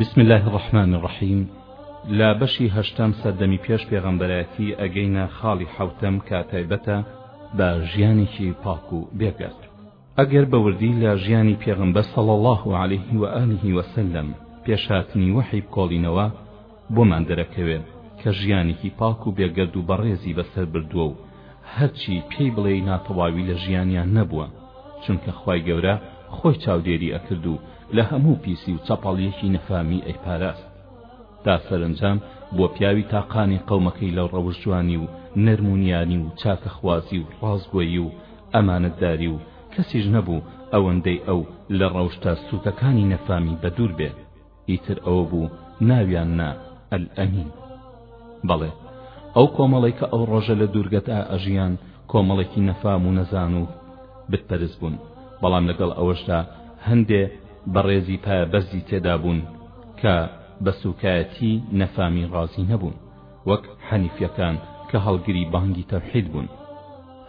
بسم اللە الرحمن الرحیم لە بەشی هەشتەم سەردەمی پێش پێغەمبەرایەتی ئەگەینە خاڵی حەوتەم کە تایبەتە بە ژیانێکی پاک و بێگەرد ئەگەر بە وردی لە ژیانی پێغەمبەر صلی الله علیه و آله و سلم پێش هاتنی وحی بکۆڵینەوە بۆمان دەرەکەوێت کە ژیانێکی پاک و بێگەرد و بەڕێزی بەسەر بردووە و هەرچی پێی بڵێ ناتەواوی لە ژیانیان نەبووە چونکە خوای گەورە خۆی چاودێری ئەکرد و لە هەموو پیسی و چەپەڵیەکی نەفامی ئەیپاراست تا سەرەنجام بووە پیاوی تاقانەی قەومەکەی لە ڕەوش جوانی و نەرمونیانی و چاکەخوازی و ڕاستگۆیی و ئەمانەتداری و کەسیش نەبوو ئەوەندەی ئەو لە ڕەوشتە سوکەکانی نەفامی بەدوور بێ ئیتر ئەوە بوو ناویان نا ئەلئەمین بەڵێ ئەو کۆمەڵەی کە ئەو ڕۆژە لە دوورگەدا ئەژیان کۆمەڵێکی نەفام و نەزان و بت پەرست بوون بەڵام لەگەڵ ئەوەشدا هەندێ بەڕێزی پایە بەرزی تێدا بوون کە بە سوکایەتی نەفامی ڕازی نەبوون وەک حەنیفیەکان کە هەڵگری بانگی تەوحید بوون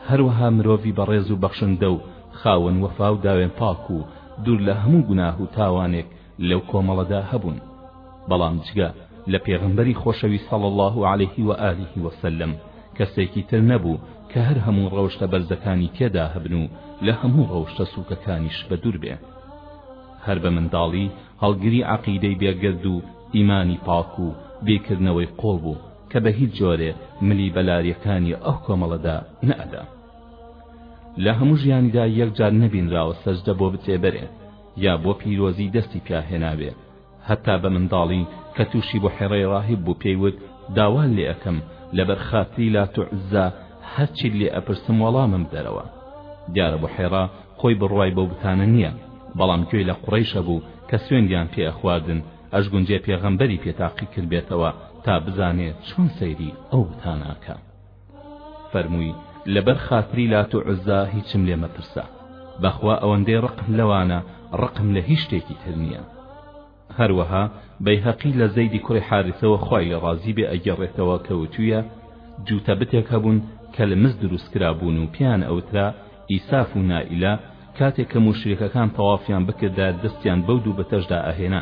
هەروەها مرۆڤی بەڕێز و بەخشندە و خاوەن وەفا و داوێن پاک و دوور لە هەموو گوناه و تاوانێک لەو کۆمەڵەدا هەبوون بەڵام جگە لە پێغەمبەری خۆشەویست صلی اللە علیه و آله وسلم کەسێکی تر نەبوو کە هەر هەموو ڕەوشتە بەرزەکانی تێدا هەبن و لە هەموو ڕەوشتە سوکەکانیش بەدوور بێ هەر بە منداڵی هەڵگری عەقیدەی بێگەرد و ئیمانی پاک و بیرکردنەوەی قوڵ بوو کە بە هیچ جۆرێ ملی بەلاریەکانی ئەو کۆمەڵەدا نەئەدا لە هەموو ژیانیدا یەکجار نەبینراوە سەجدە بۆ بتێ بەرێ یا بۆ پیرۆزی دەستی پیا هێناوێ هەتا بە منداڵی کە توشی بحیڕەی ڕاهیب بوو پێی وت داوات لێ ئەکەم لەبەر خاتری لات و عوززا هەرچیت لێ ئەپرسم وەڵامم بدەرەوە دیارە بحیڕە خۆی بڕوای بەو بتانە نیە بەڵام گوێی لە قوڕەیش ئەبوو کە سوێندیان پێ ئەخواردن ئەشگونجێ پێغەمبەری پێ تاقی کردبێتەوە تا بزانێ چۆن سەیری ئەو بتانە ئەکا فەرمووی، لەبەر خاتری لات و عوزا هیچم لێ مەپرسە، بەخوا ئەوەندەی ڕقم لەوانە ڕقم لە هیچ شتێکی تر نییە. هەروەها بەیهەقی لە زەیدی کوڕی حارثەوە خوای لێ ڕازی بێ ئەگێڕێتەوە کە وتوویە، جووتە بتێک هەبوون کە لە مس دروست کرابوون و پێیان ئەوترا، ئیساف و نائیلە، کاتێک کە موشریکەکان تەوافیان بکردایە دەستیان بەو دوو بتەشدا ئەهێنا.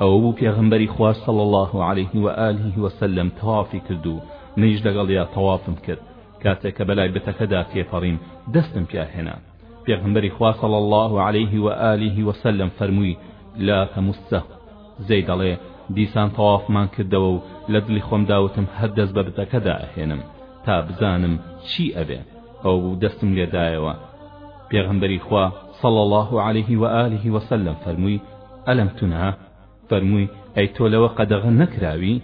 ئەوە بوو پێغەمبەری خوا صلی اللە علیه و آله و سلم تەوافی کرد و منیش لەگەڵیا تەوافم کرد کاتێک کە بەلای بتەکەدا تێپەڕیم دەستم پیا هێنا پێغمبەری خوا صلی الله عليه و آله و سلم فەرمووی لا تمسه زەی دەڵێ دیسان تەوافمان کردەوە و لە دڵی خۆم داوتم هەر دەست بە بتەکەدا ئەهێنم تا بزانم چی ئەبێ ئەو بوو دەستم لێدایەوە پێغەمبەری خوا صلی اللە علیه و آله و سلم فەرمووی ئەلم تونها فەرمووی ئەی تۆ لەوە قەدەغە نەکراوی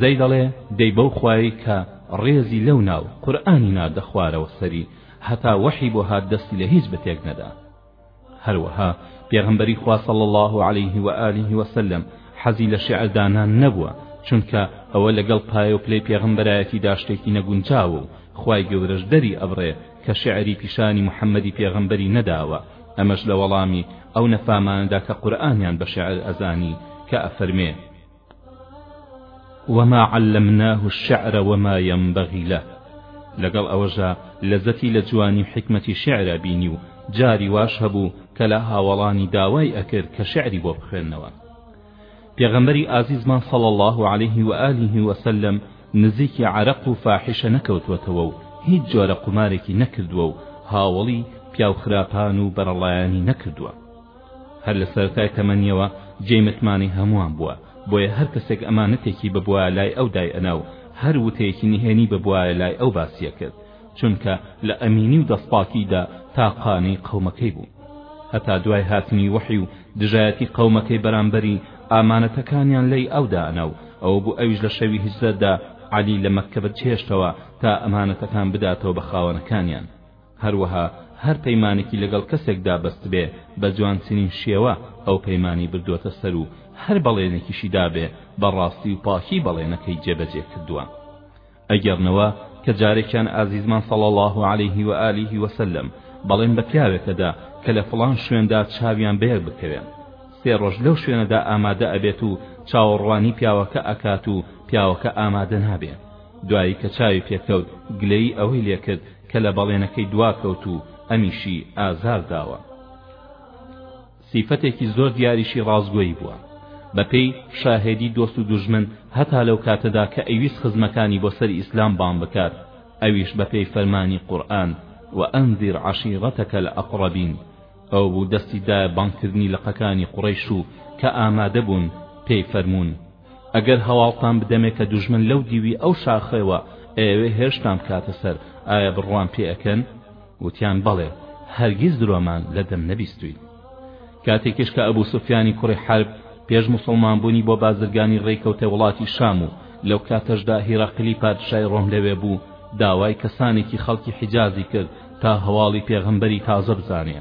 زەی دەڵێ دەی بەو خوایی کە ڕێزی لەو ناو قورئانی ناردە خوارەوە سەری هەتا وەحی بۆ هات دەستی لە هیچ بەتێک نەدا هەروەها پێغەمبەری خوا صلی اللە علیه و آله و سلم حەزی لە شیعر دانان نەبووە چونکە ئەوە لەگەڵ پایە و پلەی پێغەمبەرایەتیدا شتێکی نەگونجاوە و خوای گەورەش دەری ئەبڕێ کە شیعری پیشانی محمدی پێغەمبەری نەداوە ئەمەش لە وەڵامی ئەو نەفامانەدا کە قورئانیان بە شیعر ئەزانی کە ئەفەرمێ وما علمناه الشعر وما ينبغي له لەگەڵ ئەوەشدا لەزەتی لە جوانی و حیکمەتی شعرا بینی و جاری واش هەبوو کە لە هاوەڵانی داوای ئەکرد کە شعری بۆ بخوێننەوە پێغەمبەری ئازیزمان صلی الله عليه و آله وسلم نزیکی عرق و فاحشە نەکەوتوەتەوە و هیچ جۆرە قومارێکی نەکردووە و هاوڵی پیاو خراپان و بەرەڵایانی نەکردووە هەر لە سەرەتای تەمەنیەوە جێی متمانەی هەمووان بووە، بۆیە هەر کەسێک ئەمانەتێکی ببوایە لای ئەو دایئەنا و هەر وتەیەکی نهێنی ببوایە لای ئەو باسیەکرد، چونکە لە ئەمینی و دەستپاکیدا تا قانەی قەومەکەی بوو. هەتا دوای هاتنی وەحی و دژایەتی قەومەکەی بەرامبەری، ئامانەتەکانیان لەی ئەو دائەنا و ئەوە بوو ئەویش لە شەوی هیجرەتدا عەلی لە مەککە بەجهێشتەوە تا ئەمانەتەکان بداتەوە بە خاوەنەکانیان. هەروەها هەر پەیمانێکی لەگەڵ کەسێکدا بەستبێ بە جوانترین شێوە ئەو پەیمانەی بردووەتە سەر و هەر بەڵێنێکیشی دابێ بە ڕاستی و پاکی بەڵێنەکەی جێبەجێ کردووە ئەگێڕنەوە کە جارێکیان ئازیزمان صلی الله علیه و آله وسلم بەڵێن بە پیاوێکە دا کە لە فڵان شوێندا چاویان بەیەک بکەوێن سێ ڕۆژ لەو شوێنەدا ئامادە ئەبێت و چاوەڕوانی پیاوەکە ئەکات و پیاوەکە ئامادە نابێت دوایی کە چاوی پێکەوت گلەیی ئەوەی لێکرد کە لە بەڵێنەکەی دواکەوت و ئەمیشی ئازار داوە سیفەتێکی زۆر دیاریشی ڕاستگۆیی بووە بەپێی شاهێدی دۆست و دوژمن هەتا لەو کاتەدا کە ئەویست خزمەکانی بۆ سەر ئیسلام بان بکات ئەویش بەپێی فەرمانی قورئان و ئەنذیر عەشیرەتەکە الأقربین ئەو بوو دەستی دایە بانگکردنی لقەکانی قوڕەیش و کە ئامادە بوون پێی فەرموون ئەگەر هەواڵتان بدەمێ کە دوژمن لەو دیوی ئەو شاخەوە ئەیەوێ هێرشتان بکاتە سەر ئایا بڕوام پێ ئەکەن وتیان بەڵێ هەرگیز درۆمان لە دەم نەبیستوین کاتێکیش کە ئەبوو سوفیانی کوڕی حرب پێش مسلمان بوونی بۆ بازرگانی ڕێکەوتە وڵاتی شام و لەو کاتەشدا هیراقلی پادشای ڕۆم لەوێ بوو داوای کەسانێکی خەڵکی حیجازی کرد تا هەواڵی پێغەمبەری تازە بزانێ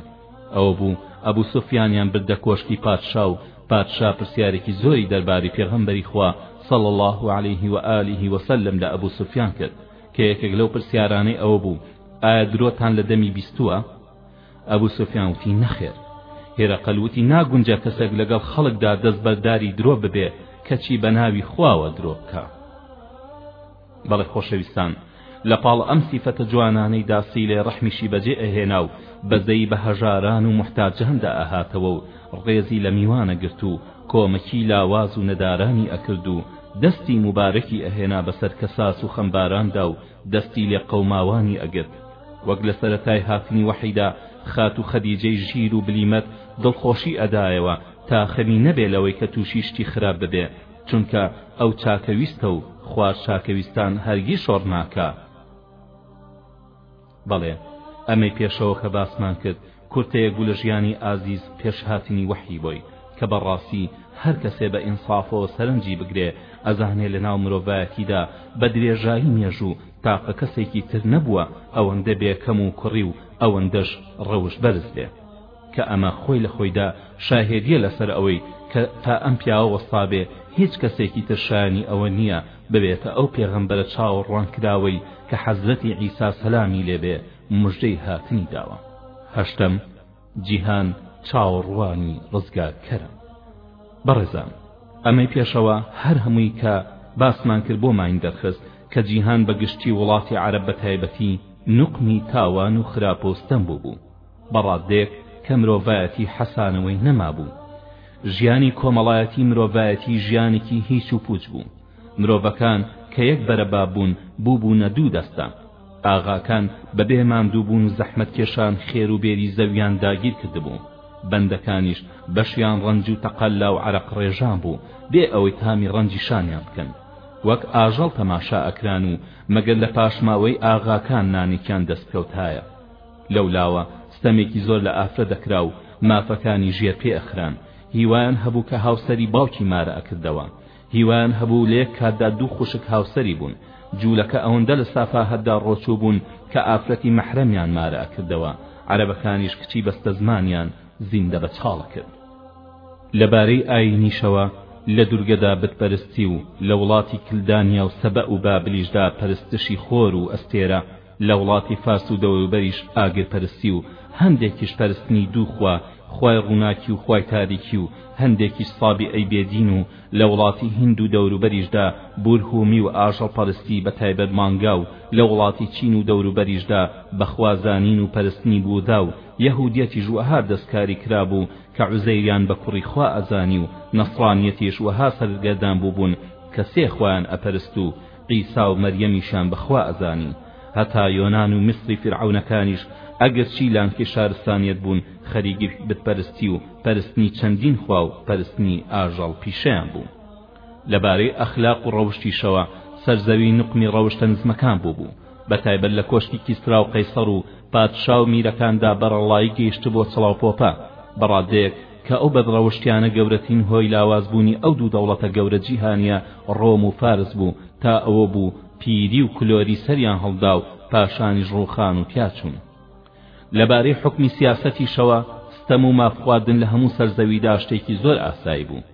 ئەوە بوو ئەبوو سوفیانیان بردە کۆشکی پادشا و پادشا پرسیارێکی زۆری دەرباری پێغەمبەری خوا صلی اللە علیه و آله و سلم لە ئەبو سفیان کرد کە یەکێک لەو پرسیارانەی ئەوە بوو ئایا درۆتان لە دەمی بیستووە ئەبو سفیان وتی نەخێر هێرەقەل وتی ناگونجە کەسێک لەگەڵ خەڵکدا دەستبەرداری درۆ ببێ کەچی بە ناوی خواوە درۆ بکە بەڵێ خۆشەویستان لەپاڵ ئەم سیفەتە جوانانەی دا سیلەی ڕەحمیشی بەجێ ئەهێنا و بەزەی بە هەژاران و موحتاجان دا ئەهاتەوە و ڕێزی لە میوان ئەگرت و کۆمەکی لاواز و نەدارانی ئەکرد و دەستی موبارەکی ئەهێنا بەسەر کەساس و خەمباراندا و دەستی لێ قەوماوانی ئەگرت وەک لە سەرەتای هاتنی وەحیدا خاتوو خەدیجەی ژیر و بلیمەت دڵخۆشی ئەدایەوە تا خەمی نەبێ لەوەی کە تووشی شتی خراپ ببێ چونکە ئەو چاکەویستە و خوار چاکەویستان هەرگیز شەڕ ناکا. بەڵێ ئەمەی پێشەوە کە باسمان کرد کورتەیەک بوو لە ژیانی ئازیز پێش هاتنی وەحی بۆی، کە بەڕاستی هەر کەسێ بە ئینسافەوە سەرنجی بگرێ ئەزانێ لە ناو مرۆڤایەتیدا بە درێژایی مێژوو تاقە کەسێکی تر نەبووە ئەوەندە بێ کەم و کوڕی و ئەوەندەش ڕەوشت بەرز بێ. کە ئەمە خۆی لە خۆیدا شاهێدیە لەسەر ئەوەی کە تا ئەم پیاوە وەستابێ هیچ کەسێکی تر شایانی ئەوە نیە ببێتە ئەو پێغەمبەرە چاوەڕوانکراوەی کە حەزرەتی عیسا سەلامی لێ بێ موژدەی هاتنی داوە هەشتەم جیهان چاوەڕوانی ڕزگارکەرە بەڕێزان ئەمەی پێشەوە هەر هەمووی کە باسمان کرد بۆ ماین دەرخست کە جیهان بە گشتی وڵاتی عەرەب بە تایبەتی نوقمی تاوان و خراپ و ستەم بوو بوو بەڕادەیەک کە مرۆڤایەتی حەسانەوەی نەمابوو. ژیانی کۆمەڵایەتی مرۆڤایەتی ژیانێکی هیچ و پووچ بوو. مرۆڤەکان کە یەک بەرەباب بوون، بووبوونە دوو دەستە. ئاغاکان بە بێ ماندووبوون و زەحمەتکێشان خێر و بێری زەوییان داگیر کردبوو. بەندەکانیش بەشیان ڕەنج و تەقەلا و عەرەق ڕێژان بوو، بێ ئەوەی تامی ڕەنجی شانیان بکەن. وەک ئاژەڵ تەماشا ئەکران و مەگەر لە پاشماوەی ئاغاکان نانێکیان دەست بکەوتایە. لەولاوە ستەمێکی زۆر لە ئافرە دەکرا و مافەکانی ژێر پێ ئەخران هیوایان هەبوو کە هاوسەری باوکی مارە ئەکردەوە هیوایان هەبوو لە یەک کاتدا دوو خوشک هاوسەری بوون جوولەکە ئەوەندە لە سافاهەتدا ڕۆچوو بوون کە ئافرەتی مەحرەمیان مارە ئەکردەوە عەرەبەکانیش کچی بەستەزمانیان زیندە بە چاڵ ئەکرد لەبارەی ئاینیشەوە لە دورگەدا بتپەرستی و لە وڵاتی کلدانیا و سەبەئ و بابلیشدا پەرستشی خۆر و ئەستێرە لە وڵاتی فارس و دەوروبەریش ئاگرپەرستی و هەندێکیش پەرستنی دوو خوا، خوای ڕووناکی و خوای تاریکی و هەندێکیش سابیئەی بێ دین و لە وڵاتی هیند و دەوروبەریشدا بورهومی و ئاژەڵپەرستی بە تایبەت مانگا و لە وڵاتی چین و دەوروبەریشدا بە خوا زانین و پەرستنی بوودا و یەهوودیەتیش وەها دەستکاری کرابوو کە عوزەیریان بە کوڕی خوا ئەزانی و نەسڕانیەتیش وەها سەرگەردان بووبوون کە سێ خوایان ئەپەرست و عیسا و مەریەمیشیان بە خوا ئەزانی هەتا یۆنان و میسری فیرعەونەکانیش ئەگەرچی لانکەی شارستانیەت بوون خەریکی بت پەرستی و پەرستنی چەندین خوا و پەرستنی ئاژەڵ پیشەیان بوو لەبارەی ئەخلاق و ڕەوشتیشەوە سەرزەوی نوقمی ڕەوشتە نزمەکان بووبوو بە تایبەت لە کۆشکی کیسرا و قەیسەر و پادشا و میرەکاندا بەرەڵڵایی گەیشتبووە چڵاوپۆپە، بە ڕادەیەک کە ئەو بەدڕەوشتیانە گەورەترین هۆی لاوازبوونی ئەو دوو دەوڵەتە گەورە جیهانییە ڕۆم و فارس بوو، تا ئەوە بوو پیری و کلۆری سەریان هەڵدا و پاشانیش ڕووخان و تیاچوون. لەبارەی حوکمی سیاسەتیشەوە ستەم و مافخواردن لە هەموو سەر زەویدا شتێکی زۆر ئاسایی بوو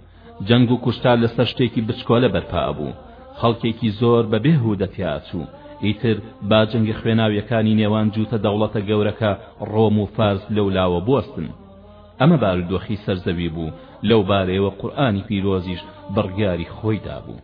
جەنگ و کوشتار لەسەر شتێکی بچکۆلە بەرپا ئەبوو خەڵکێکی زۆر بە بێ هودە تیا ئەچوو ئیتر با جەنگە خوێناویەکانی نێوان جووتە دەوڵەتە گەورەکە ڕۆم و فارس لەولاوە بوەستن ئەمە بارودۆخی سەرزەوی بوو لەو بارەیەوە قورئانی پیرۆزیش بڕیاری خۆی دابوو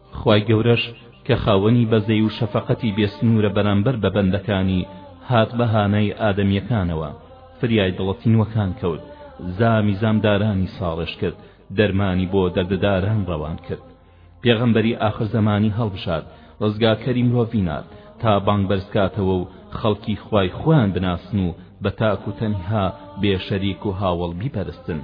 خوای گەورەش کە خاوەنی بەزەی و شەفەقەتی بێ سنوورە بەرامبەر بە بەندەکانی هات بە هانای ئادەمیەکانەوە فریای دڵە تینوەکان کەوت زامی زامدارانی ساڕێژ کرد دەرمانی بۆ دەردەداران ڕەوان کرد پێغەمبەری ئاخر زەمانی هەڵبژارد ڕزگارکەری مرۆڤی نارد تا بانگ بەرزکاتەوە و خەڵکی خوای خۆیان بناسن و بە تاک و تەنها بێ شەریک و هاوەڵ بیپەرستن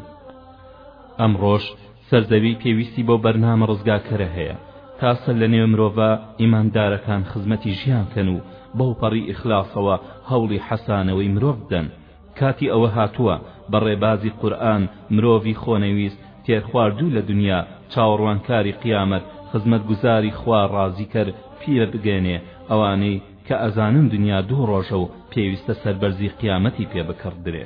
ئەمڕۆش سەرزەوی پێویستی بەو بەرنامە ڕزگاکەرە هەیە تا سەر لە نێو مرۆڤە ئیماندارەکان خزمەتی ژیان کەن و بەوپەڕی ئیخلاسەوە هەوڵی حەسانەوەی مرۆڤ بدەن کاتی ئەوە هاتووە بە ڕێبازی قورئان مرۆڤی خۆنەویست تێرخواردوو لە دنیا چاوەڕوانکاری قیامەت خزمەتگوزاری خوا ڕازیکەر پیربگەێنێ ئەوانەی کە ئەزانن دنیا دوو ڕۆژە و پێویستە سەربەرزی قیامەتی پێ بکڕدرێ.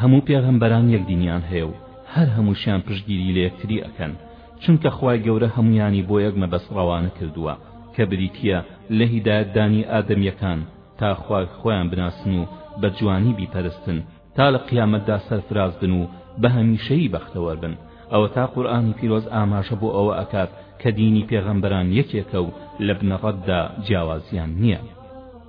هەموو پێغەمبەران یەک دینیان هەیە و هەر هەمووشیان پشتگیری لە یەکتری ئەکەن چونکە خوای گەورە هەموویانی بۆ یەک مەبەست ڕەوانە کردووە کە بریتیە لە هیدایەت دانی ئادەمیەکان تا خوای خۆیان بناسن و بە جوانی بیپەرستن تا لە قیامەتدا سەرفراز بن و بە هەمیشەیی بەختەوەر بن ئەوەتا قورئانی پیرۆز ئاماژە بۆ ئەوە ئەکات کە دینی پێغەمبەران یەکێکە و لە بنەڕەتدا جیاوازیان نیە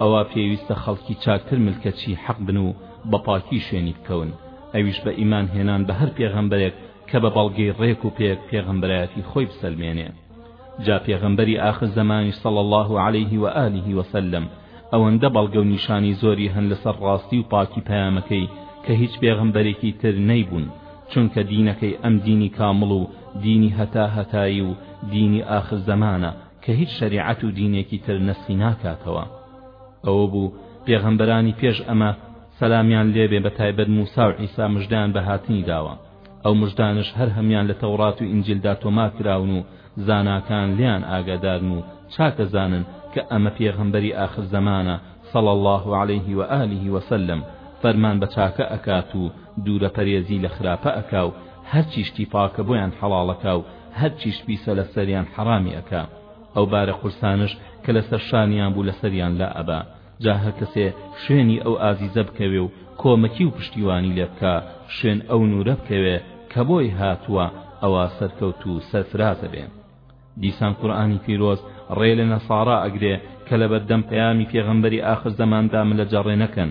ئەوا پێویستە خەڵکی چاکتر ملکەچی حەق بن و بە پاکی شوێنی بکەون ئەویش بە ئیمان هێنان بە هەر پێغەمبەرێک کە بە بەڵگەی ڕێک و پێک پێغەمبەرایەتی خۆی بسەلمێنێ جا پێغەمبەری ئاخر زەمانیش صلی الله علیه و آله و سلم ئەوەندە بەڵگە و نیشانی زۆری هەن لەسەر ڕاستی و پاکی پەیامەکەی کە هیچ پێغەمبەرێکی تر نەیبوون چونکە دینەکەی ئەم دینی کامڵ و دینی هەتا هەتایی و دینی ئاخر زەمانە کە هیچ شەریعەت و دینێکی تر نەسخی ناکاتەوە ئەوە بوو پێغەمبەرانی پێش ئەمە سەلامیان لێبێ بە تایبەت موسا و عیسا مژدان بە هاتنی داوە ئەو مژدانش هەر هەمیان لە تەوڕات و ئینجیلدا تۆما کراون و زاناکان لیان ئاگادارن و چاکە زانن کە ئەمە پێغەمبەری ئاخر زەمانە صلى الله عليه وآله وسلم فەرمان بە چاکە ئەکات و دوورە پەرێزی لە خراپە ئەکا و هەرچی شتی پاکە بۆیان حەڵاڵەکا و هەرچیش پیسە لەسەریان حەڕامی ئەکا ئەو بارە قورسانەش کە لەسەر شانیان بوو لەسەریان لا ئەبا جا هەرکەسێ شوێنی ئەو ئازیزە بکەوێ و کۆمەکی و پشتیوانی لێ بکا شوێن ئەو نوورە بکەوێ کە بۆی هاتووە ئەوا سەرکەوتوو و سەرفراز ئەبێ دیسان قورئانی پیرۆز ڕێ لە نەسارا ئەگرێ کە لەبەردەم پەیامی پێغەمبەری ئاخر زەماندا ملەجەڕێ نەکەن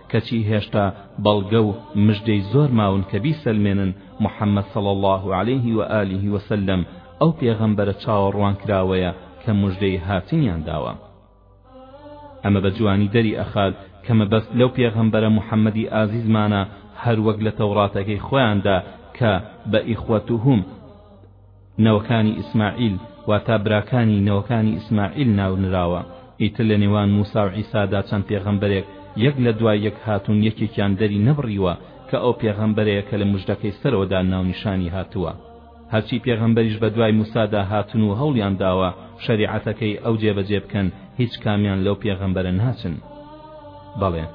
کەچی هێشتا بەڵگە و مژدەی زۆر ماون کە بیسەلمێنن محمد صلی اللە علیه و آله و سلم ئەو پێغەمبەرە چاوەڕوانکراوەیە کە مژدەی هاتنیان داوە ئەمە بە جوانی دەری ئەخات کە مەبەست لەو پێغەمبەرە محمدی ئازیزمانە هەروەک لە تەوڕاتەکەی خۆیاندا کە بە ئیخوەتوهم نەوەکانی ئیسماعیل واتا براکانی نەوەکانی ئیسماعیل ناو نراوە ئیتر لە نێوان موسا و عیسادا چەند پێغەمبەرێک یەک لە دوای یەک هاتوون یەکێکیان دەری نەبڕیوە کە ئەو پێغەمبەرەیە کە لە مژدەکەی سەرەوەدا ناونیشانی هاتووە هەرچی پێغەمبەریش بە دوای موسادا هاتن و هەوڵیان داوە شەریعەتەکەی ئەو جێبەجێ بکەن هیچ کامیان لەو پێغەمبەرە ناچن بەڵێ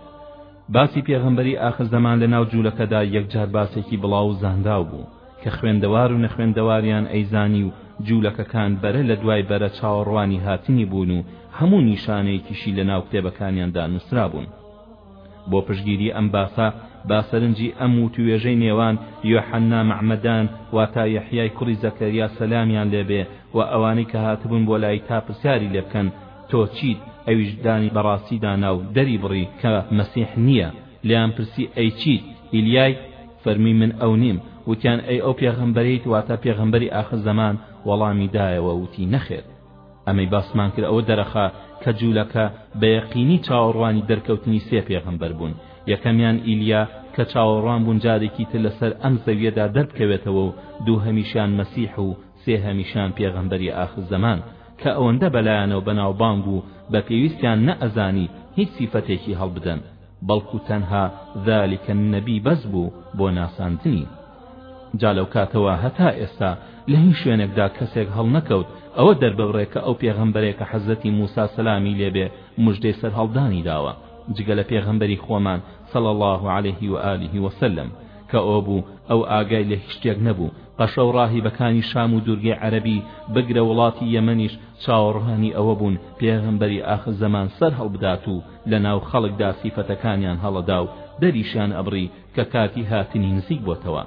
باسی پێغەمبەری ئاخر زەمان لە ناو جوولەکەدا یەکجار باسێکی بڵاو و زانراو بوو کە خوێندەوار و نەخوێندەواریان ئەیزانی و جوولەکەکان بەرە لە دوای بەرە چاوەڕوانی هاتنی بوون و هەموو نیشانەیەکیشی لە ناو کتێبەکانیاندا نووسرابوون بۆ پشگیری ئەم باسە با سەرنجی ئەم وتوێژەی نێوان یۆحەننا مەعمەدان واتا یەحیای کوڕی زەکەریا سەلامیان لێبێ و ئەوانەی کە هاتبوون بۆ لای تا پرسیاری لێ بکەن تۆ چیت ئەویش دانی بەڕاستی دانا و دەری بڕی کە مەسیح نییە لێیان پرسی ئەی چیت؟ ئیلیای؟ فەرمی من ئەو نیم، وتیان ئەی ئەو پێغەمبەرەیت واتە پێغەمبەری ئاخر زەمان، وەڵامی دایەوە وتی نەخێر ئەمەی باسمان کرد ئەوە دەرەخا کە جوولەکە بە یەقینی چاوەڕوانی دەرکەوتنی سێ پێغەمبەر بوون یەکەمیان ئیلیا کە چاوەڕوان بوون جارێکی تر لەسەر ئەم زەویەدا دەربکەوێتەوە و دووهەمیشیان مەسیح و سێهەمیشیان پێغەمبەری ئاخر زەمان کە ئەوەندە بەلایانەوە بەناوبانگ و بە پێویستیان نەئەزانی هیچ سیفەتێکی هەڵبدەن بەڵکو تەنها ذلک النبی بەس بوو بۆ ناساندنی جا لەو کاتەوە هەتا ئێستا لە هیچ شوێنێکدا کەسێک هەڵنەکەوت ئەوە دەرببڕێ کە ئەو پێغەمبەرێ کە حەزرەتی موسی سەلامی لێبێ مژدەی سەرهەڵدانی داوە جگە لە پێغەمبەری خۆمان صلی اللە علیه و آله وسلم کە ئۆ بوو ئەو ئاگای لە هیچ شتێک نەبوو قەشە و ڕاهیبەکانی شام و دوورگەی عەرەبی بگرە وڵاتی یەمەنیش چاوەڕوانی ئەوە بوون پێغەمبەری ئاخر زەمان سەر هەڵبدات و لە ناو خەڵکدا سیفەتەکانیان هەڵەدا و دەریشیان ئەبڕی کە کاتی هاتنی نزیک بۆتەوە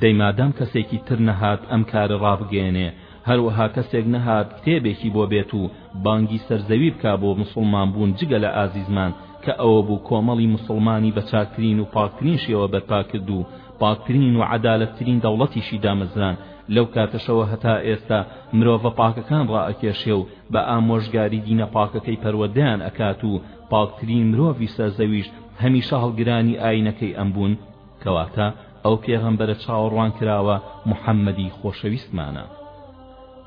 دەی مادام کەسێکی تر نەهات ئەم کارە ڕابگەیەنێ هەروەها کەسێک نەهات کتێبێکی بۆ بێت و بانگی سەر زەوی بکا بۆ موسڵمان بوون جگە لە ئازیزمان کە ئەوە بوو کۆمەڵی موسڵمانی بە چاکترین و پاکترین شێوە بەرپا کرد و پاکترین و عەدالەتترین دەوڵەتیشی دامەزراند لەو کاتەشەوە هەتا ئێستا مرۆڤە پاکەکان ڕائەکێشێ و بە ئامۆژگاری دینە پاکەکەی پەروەردەیان ئەکات و پاکترین مرۆڤی سەر زەویش هەمیشە هەڵگرانی ئاینەکەی ئەم بوون کەواتە ئەو پێغەمبەرە چاوەڕوانکراوە محەمەدی خۆشەویستمانە.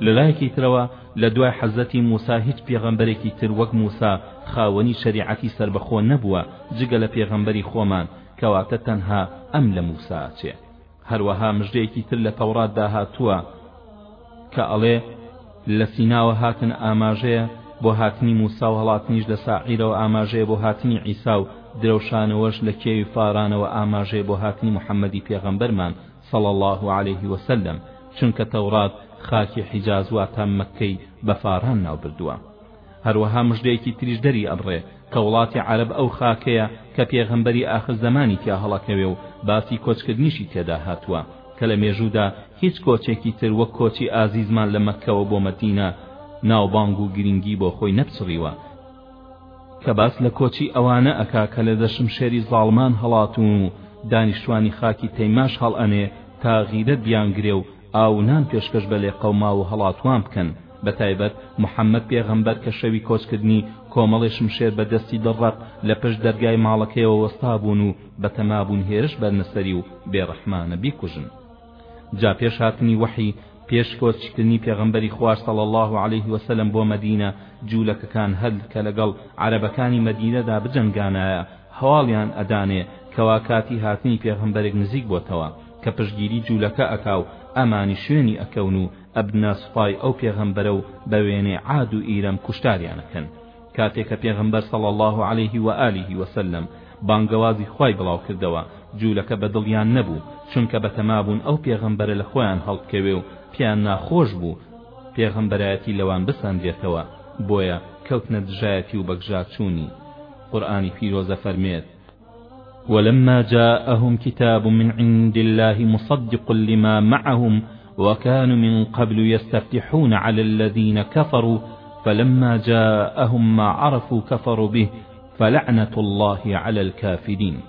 لەلایەکی ترەوە لە دوای حەزرەتی موسا هیچ پێغەمبەرێکی تر وەک موسا خاوەنی شەریعەتی سەربەخۆ نەبووە جگە لە پێغەمبەری خۆمان کەواتە تەنها ئەم لە موسا ئەچێ. هەروەها مژدەیەکی تر لە تەوراتدا هاتووە، کە ئەڵێ لە سیناوە هاتن ئاماژەیە بۆ هاتنی موسا و هەڵاتنیش لە ساعیرەوە ئاماژەیە بۆ هاتنی عیسا و درەوشانەوەش لە کێوی فارانەوە ئاماژەیە بۆ هاتنی محەمەدی پێغەمبەرمان صلی اللە علیه وسلم چونکە تەوڕات خاکی حیجاز واتا مەککەی بە فاران ناوبردووە هەروەها مژدەیەکی تریش دەری ئەبڕێ کە وڵاتی عەرەب ئەو خاکەیە کە پێغەمبەری ئاخر زەمانی تیا هەڵەکەوێ و باسی کۆچکردنیشی تێدا هاتووە کە لە مێژوودا هیچ کۆچێکی تر وەک کۆچی ئازیزمان لە مەککەوە بۆ مەدینە ناوبانگ و گرینگی بۆ خۆی نەپچڕیوە کە باس لە کۆچی ئەوانە ئەکا کە لە دەشم شێری زاڵمان هەڵاتوون و دانیشتوانی خاکی تەیماش هەڵئەنێ تا غیرەت بیانگرێ و ئاو و نان پێشکەش بە لێقەوماو و هەڵاتووان بکەن، بەتایبەت محەممەد پێغەمبەر کە شەوی کۆچکردنی کۆمەڵێ شمشێر بە دەستی دڕ ڕەق لە پشت دەرگای ماڵەکەیەوە وەستابوون و بەتەمابوون هێرش بەرنە سەری و بێڕەحمانە بیکوژن. جا پێش هاتنی وەحی، پێش کۆچکردنی پێغەمبەری خوا صلی اللە علیه وسلم بۆ مەدینە، جوولەکەکان هەر کە لەگەڵ عەرەبەکانی مەدینەدا بجەنگانایە، هەواڵیان ئەدانێ کەوا کاتی هاتنی پێغەمبەرێک نزیک بۆتەوە. کە پشتگیری جولەکە ئەکا و ئەمانی شوێنی ئەکەون و ئەبنە سوپای ئەو پێغەمبەرە و بە وێنەی عاد و ئیرەم کوشتاریان ئەکەن کاتێ کە پێغەمبەر صلی اللە علیه و آله و سلم بانگەوازی خوای بڵاو کردەوە جولەکە بە دڵیان نەبوو چونکە بەتەما بوون ئەو پێغەمبەرە لە خۆیان هەڵبکەوێ و پێیان ناخۆش بوو پێغەمبەرایەتی لەوان بسەندرێتەوە بۆیە کەوتنە دژایەتی و بەگژاچوونی قورئانی پیرۆزە فەرمێت ولما جاءهم كتاب من عند الله مصدق لما معهم وكانوا من قبل يستفتحون على الذين كفروا فلما جاءهم ما عرفوا كفروا به فلعنة الله على الكافرين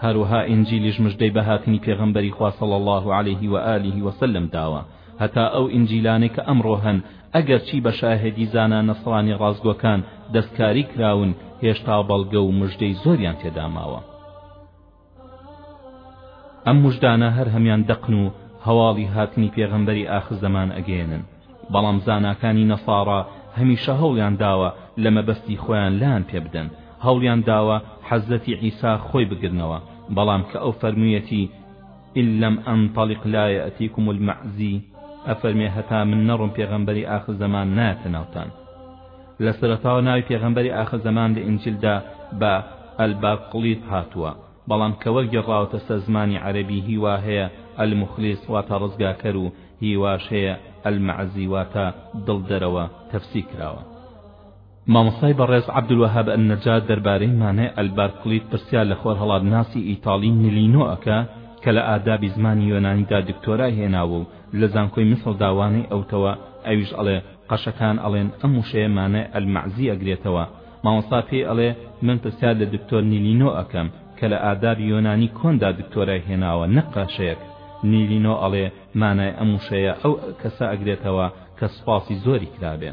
هروها انجيل مجدي بهاتني پیغمبري خوا صلى الله عليه وآله وسلم داوا هەتا ئەو ئینجیلانەی کە ئەمڕۆ هەن، ئەگەرچی بە شاهێدی زانا نەسڕانی ڕاستگۆکان دەستکاری کراون، هێشتا بەڵگە و مژدەی زۆریان تێدا ماوە. ئەم مژدانە هەر هەمان دەقن و هەواڵی هاتنی پێغەمبەری ئاخرزەمان ئەگەیەنن، بەڵام زاناکانی نەساڕا هەمیشە هەوڵیان داوە لە مەبەستی خۆیان لان پێ بدەن، هەوڵیان داوە حەزرەتی عیسا خۆی بگرنەوە، بەڵام کە ئەو فەرموویەتی، ان لم انطلق لا یاتیکم المعزی ئەفەرمێ هەتا من نەڕۆم پێغەمبەری ئاخر زەمان نایەتە ناوتان لە سەرەتاوە ناوی پێغەمبەری ئاخر زەمان لە ئینجیلدا بە الباقلیط هاتووە بەڵام کە وەرگێڕاوەتە سەر زمانی عەرەبی هی وا هەیە المخلیص واتە ڕزگاکەر و هی واش هەیە المعزی واتە دڵدەرەوە تەفسیر کراوە مامۆستای بەڕێز عەبدولوەهاب ئەلنەجار دەربارەی مانای ئەلبارکڵیت پرسیار لە خۆرهەڵاتناسی ئیتاڵی نلینۆ ئەکا کە لە ئادابی زمانی یۆنانیدا دکتۆرای هێناوە و لە زانکۆی میسڵدا وانەی ئەوتەوە ئەویش ئەڵێ قەشەکان ئەڵێن ئەم وشەیە مانای ئەلمەعزی ئەگرێتەوە مامۆستا پێی ئەڵێ من پرسیار لە دکتۆر نلینۆ ئەکەم کە لە ئادابی یۆنانی کۆندا دکتۆرای هێناوە نەک قەشەیەک نلینۆ ئەڵێ مانای ئەم وشەیە ئەو کەسە ئەگرێتەوە کە سوپاسی زۆری کرابێ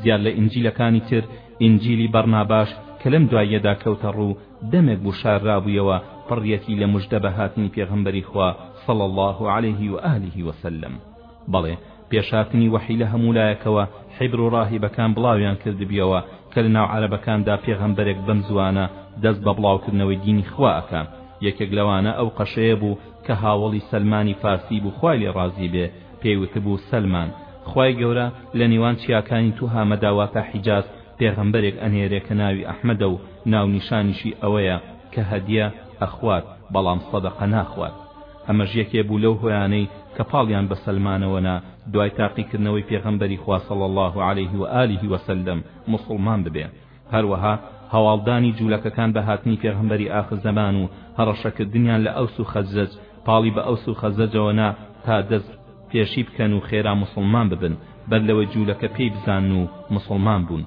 زیاد لە ئینجیلەکانی تر ئینجیلی بەڕناباش کە لەم دواییەدا کەوتە ڕوو دەمێک گوشاررابوویەوە پڕیەتی لە مژدە بە هاتنی پێغەمبەری خوا صلی اللە علیه و آله و سلم بەڵێ پێش هاتنی وەحی لە هەموو لایەکەوە حیبر و ڕاهیبەکان بڵاویان کردبیەوە کە لە ناو عەرەبەکاندا پێغەمبەرێک بەم زووانە دەست بە بڵاوکردنەوەی دینی خوا ئەکا یەکێک لەوانە ئەو قەشەیە بوو کە هاوەڵی سەلمانی فارسی بوو خوای لێ ڕازی بێ پێی وتبوو سەلمان خوای گەورە لە نێوان چیاکانی توهامەدا واتا حیجاز پێغەمبەرێک ئەنێرێ کە ناوی ئەحمەدە و ناونیشانیشی ئەوەیە کە هەدیە ئەخوات بەڵام سەدەقە ناخوات ئەمەش یەکێ بوو لەو هۆیانەی کە پاڵیان بە سەلمانەوە نا دوای تاقیکردنەوەی پێغەمبەری خوا صلی اللە علیه و آله و سلم موسڵمان ببێ هەروەها هەواڵدانی جولەکەکان بە هاتنی پێغەمبەری ئاخر زەمان و هەڕەشەکردنیان لە ئەوس و خەزرەج پاڵی بە ئەوس و خەزرەجەوە نا تا دەست پێشی بکەن و خێرا موسڵمان ببن بەر لەوەی جوولەکە پێی بزانن و موسڵمان بوون.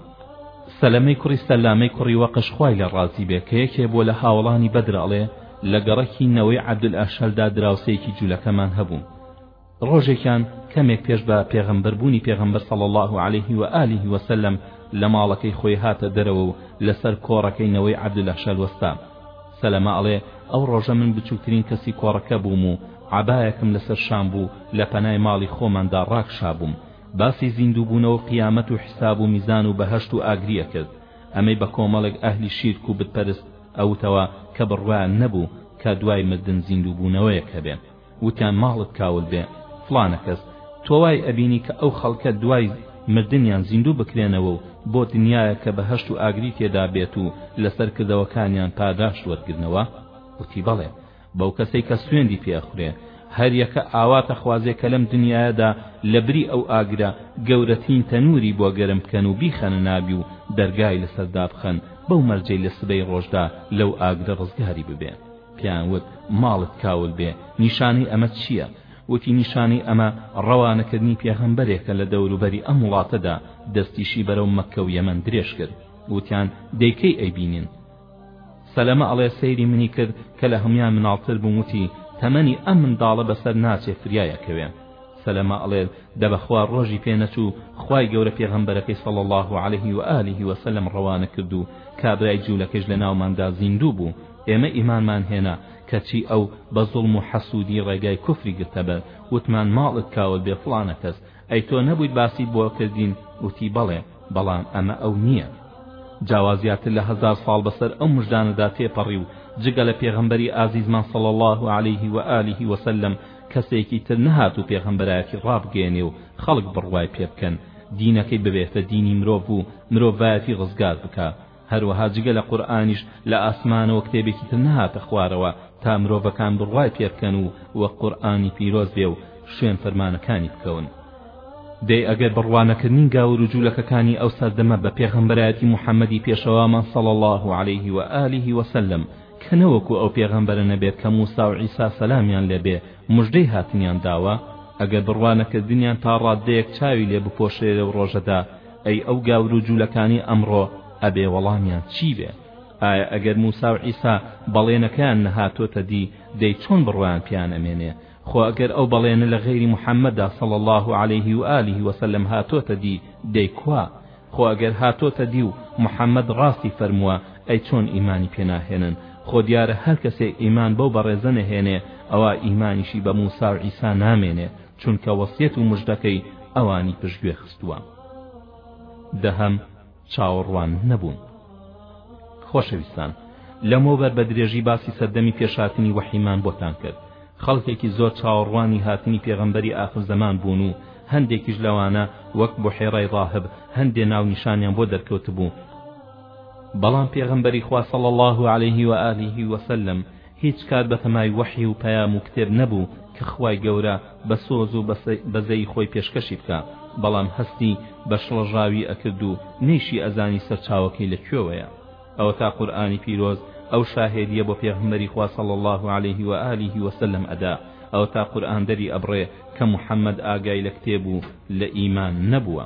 سەلەمەی کوڕی سەلامەی کوڕی وەقش خوای لێ ڕازی بێ کە یەکێ بووە لە هاوەڵانی بەدر ئەڵێ، لە گەڕەکی نەوەی عەبدولئەشهەلدا دراوسێیەکی جوولەکەمان هەبوو ڕۆژێکیان کەمێک پێش بە پێغەمبەر بوونی پێغەمبەر صلی اللە علیه و آله و سلم لە ماڵەکەی خۆی هاتە دەرەوە و لەسەر کۆڕەکەی نەوەی عەبدولئەشهەل وەستا سەلەمە ئەڵێ ئەو ڕۆژە من بچووکترین کەسی کۆڕەکە بووم و عەبایەکم لەسەر شام بوو لە پەنای ماڵی خۆماندا ڕاکشابووم باسی زیندووبوونەوە و قیامەت و حیساب و میزان و بەهەشت و ئاگری ئەکرد ئەمەی بە کۆمەڵێک ئەهلی شیرک و بتپەرست ئەوتەوە کە بڕوایان نەبوو کە دوای مردن زیندووبوونەوەیەک هەبێ وتیان ماڵت کاول بێ فڵانە کەس تۆوای ئەبینی کە ئەو خەڵکە دوای مردنیان زیندوو بکرێنەوە و بۆ دنیایە کە بەهەشت و ئاگری تێدا بێت و لەسەر کردەوەکانیان پاداشت وەرگرنەوە وتی بەڵێ بەو کەسەی کە سوێندی پێ ئەخورێ هەر یەکە ئاوا تەخوازێ کە لەم دنیادا لە بری ئەو ئاگرە گەورەترین تەنووری بۆ گەرم بکەن و بیخەنە ناوی و دەرگای لەسەردا بخەن بەو مەرجەی لە سبەی ڕۆژدا لەو ئاگرە ڕزگاری ببێ پێیان وت، ماڵت کاول بێ، نیشانەی ئەمە چییە؟ وتی، نیشانەی ئەمە ڕەوانەکردنی پێغەمبەرێکە لە دەوروبەری ئەم وڵاتەدا، دەستیشی بەرەو مەککە و یەمەن درێژ کرد. وتیان، دەی کەی ئەیبینین؟ سەلەمە ئەڵێ، سەیری منی کرد کە لە هەموان مناڵتر بووم، وتی، تەمەنی ئەم منداڵە بەسەر ناچێ فریای ئەکەوێ. سەلەمە ئەڵێ، دە بەخوا ڕۆژی پێ نەچوو خوای گەورە پێغەمبەرەکەی صلی اللە علیه و آله و سلم ڕەوانە کرد و کابرای جوولەکەش لەناوماندا زیندوو بوو، ئێمە ئیمانمان هێنا، کەچی ئەو بە زوڵم و حەسوودی ڕێگای کوفری گرتە بەر، وتمان ماڵت کاول بێ فڵانە کەس، ئەی تۆ نەبوویت باسی بۆ کردین، وتی بەڵێ، بەڵام ئەمە ئەو نییە. جا وا زیاتر لە هەزار ساڵ بەسەر ئەو مژدانەدا تێپەڕی و جگە لە پێغەمبەری ئازیزمان صلی اللە علیه و آله و سلم کەسێکی تر نەهاتوو پێغەمبەرایەتی ڕابگەیەنێ و خەڵک بڕوای پێ بکەن، دینەکەی ببێتە دینی مرۆڤ و مرۆڤایەتی ڕزگار بکا. هەروەها جگە لە قورئانیش لە ئاسمانەوە کتێبێکی تر نەهاتە خوارەوە تا مرۆڤەکان بڕوای پێ بکەن و وەک قورئانی پیرۆز بێ و شوێن فەرمانەکانی بکەون دەی ئەگەر بڕوا نەکردنی گاور و جولەکەکانی ئەو سەردەمە بە پێغەمبەرایەتی محمدی پێشەوامان صلی اللە علیه و آله و سلم کە نەوەکو ئەو پێغەمبەرە نەبێت کە موسا و عیسا سەلامیان لێبێ مژدەی هاتنیان داوە ئەگەر بڕوا نەکردنیان تا ڕاددەیەک چاوی لێ بپۆشرێ لەو ڕۆژەدا ئەی ئەو گاور و جولەکانی ئەمڕۆ ئەبێ وەڵامیان چی بێ ئایا ئەگەر موسا و عیسا بەڵێنەکەیان نەهاتۆتە دی دەی چۆن بڕوایان پێیان ئەمێنێ خۆ ئەگەر ئەو بەڵێنە لە غەیری محەمەدا صلی اللە علیه و آله وسلم هاتۆتە دی دەی کوا خۆ ئەگەر هاتۆتە دی و محەمەد ڕاستی فەرمووە ئەی چۆن ئیمانی پێناهێنن خۆ دیارە هەر کەسێ ئیمان بەو بەڕێزە نەهێنێ ئەوا ئیمانیشی بە موسا و عیسا نامێنێ چونکە وەسیەت و مژدەکەی ئەوانی پشتگوێ خستووە دەهەم چاوەڕوان نەبوون خۆشەویستان لەمەوبەر بە درێژی باسی سەردەمی پێشهاتنی وەحیمان بۆتان کرد خەڵکێکی زۆر چاوەڕوانی هاتنی پێغەمبەری ئاخر زەمان بوون و هەندێکیش لەوانە وەک بحێرای ڕاهب هەندێ ناونیشانیان بۆ دەرکەوتبوو بەڵام پێغەمبەری خوا صلی الله علیه و آله وسلم هیچ کات بەتەمای وەحی و پەیام و کتێب نەبوو کە خوای گەورە بە سۆز و بەزەی خۆی پێشکەشی بکا بەڵام هەستی بە شڵەژاوی ئەکرد و نەیشی ئەزانی سەرچاوەکەی لە کوێوەیە ئەوەتا قورئانی پیرۆز ئەو شاهێدیە بۆ پێغەمبەری خوا صلی اللە علیه و آله و سلم ئەدا ئەوەتا قورئان دەری ئەبڕێ کە محمد ئاگای لە کتێب و لە ئیمان نەبووە